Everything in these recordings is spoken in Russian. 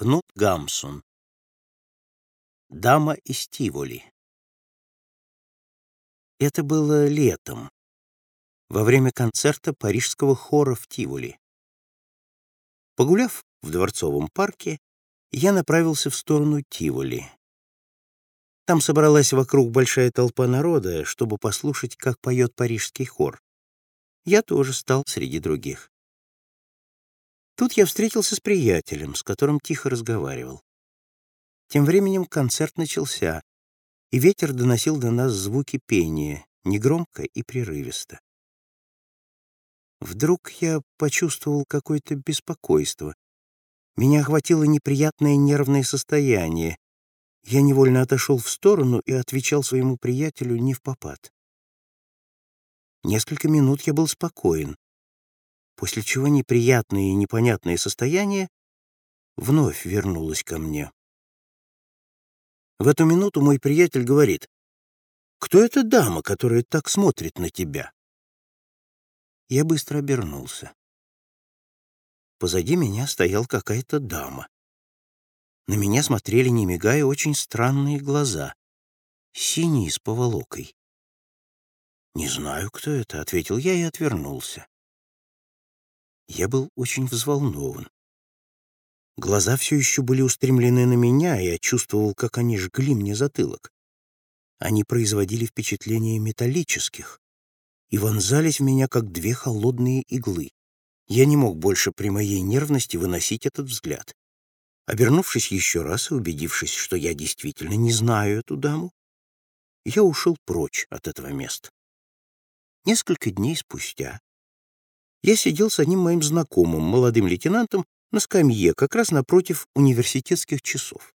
Кнут Гамсун. Дама из Тиволи. Это было летом, во время концерта парижского хора в Тиволи. Погуляв в Дворцовом парке, я направился в сторону Тиволи. Там собралась вокруг большая толпа народа, чтобы послушать, как поет парижский хор. Я тоже стал среди других. Тут я встретился с приятелем, с которым тихо разговаривал. Тем временем концерт начался, и ветер доносил до нас звуки пения, негромко и прерывисто. Вдруг я почувствовал какое-то беспокойство. Меня охватило неприятное нервное состояние. Я невольно отошел в сторону и отвечал своему приятелю не в попад. Несколько минут я был спокоен после чего неприятное и непонятное состояние вновь вернулось ко мне. В эту минуту мой приятель говорит, «Кто эта дама, которая так смотрит на тебя?» Я быстро обернулся. Позади меня стоял какая-то дама. На меня смотрели, не мигая, очень странные глаза, синие с поволокой. «Не знаю, кто это», — ответил я и отвернулся. Я был очень взволнован. Глаза все еще были устремлены на меня, и я чувствовал, как они жгли мне затылок. Они производили впечатление металлических и вонзались в меня, как две холодные иглы. Я не мог больше при моей нервности выносить этот взгляд. Обернувшись еще раз и убедившись, что я действительно не знаю эту даму, я ушел прочь от этого места. Несколько дней спустя я сидел с одним моим знакомым, молодым лейтенантом, на скамье, как раз напротив университетских часов.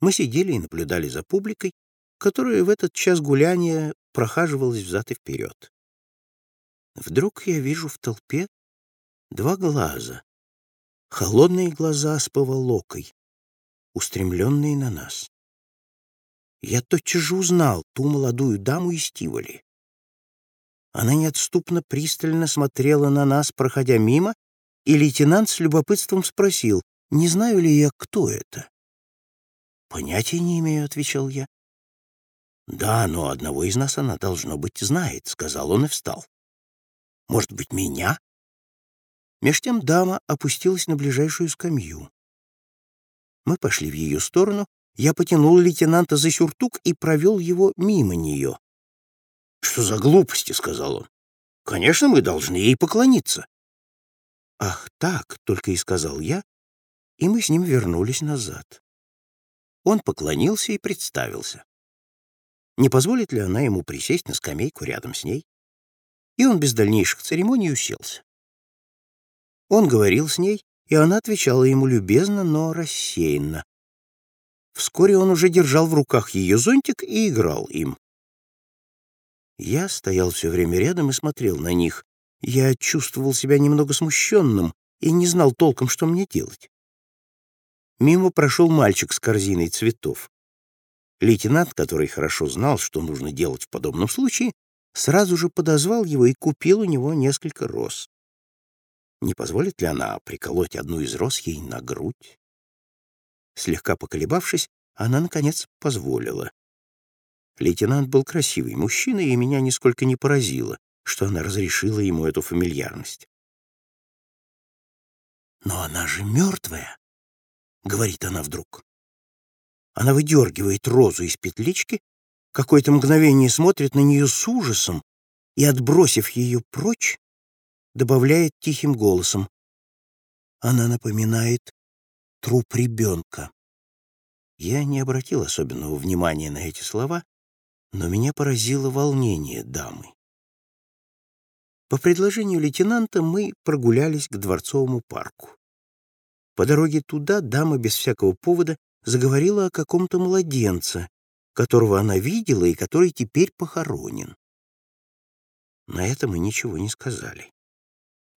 Мы сидели и наблюдали за публикой, которая в этот час гуляния прохаживалась взад и вперед. Вдруг я вижу в толпе два глаза, холодные глаза с поволокой, устремленные на нас. Я тотчас же узнал ту молодую даму из Тиволи. Она неотступно пристально смотрела на нас, проходя мимо, и лейтенант с любопытством спросил, не знаю ли я, кто это. «Понятия не имею», — отвечал я. «Да, но одного из нас она, должно быть, знает», — сказал он и встал. «Может быть, меня?» Меж тем дама опустилась на ближайшую скамью. Мы пошли в ее сторону, я потянул лейтенанта за сюртук и провел его мимо нее. «Что за глупости?» — сказал он. «Конечно, мы должны ей поклониться». «Ах, так!» — только и сказал я, и мы с ним вернулись назад. Он поклонился и представился. Не позволит ли она ему присесть на скамейку рядом с ней? И он без дальнейших церемоний уселся. Он говорил с ней, и она отвечала ему любезно, но рассеянно. Вскоре он уже держал в руках ее зонтик и играл им. Я стоял все время рядом и смотрел на них. Я чувствовал себя немного смущенным и не знал толком, что мне делать. Мимо прошел мальчик с корзиной цветов. Лейтенант, который хорошо знал, что нужно делать в подобном случае, сразу же подозвал его и купил у него несколько роз. Не позволит ли она приколоть одну из роз ей на грудь? Слегка поколебавшись, она, наконец, позволила. Лейтенант был красивый мужчина, и меня нисколько не поразило, что она разрешила ему эту фамильярность. «Но она же мертвая», — говорит она вдруг. Она выдергивает розу из петлички, какое-то мгновение смотрит на нее с ужасом и, отбросив ее прочь, добавляет тихим голосом. Она напоминает труп ребенка. Я не обратил особенного внимания на эти слова, но меня поразило волнение дамы. По предложению лейтенанта мы прогулялись к Дворцовому парку. По дороге туда дама без всякого повода заговорила о каком-то младенце, которого она видела и который теперь похоронен. На это мы ничего не сказали.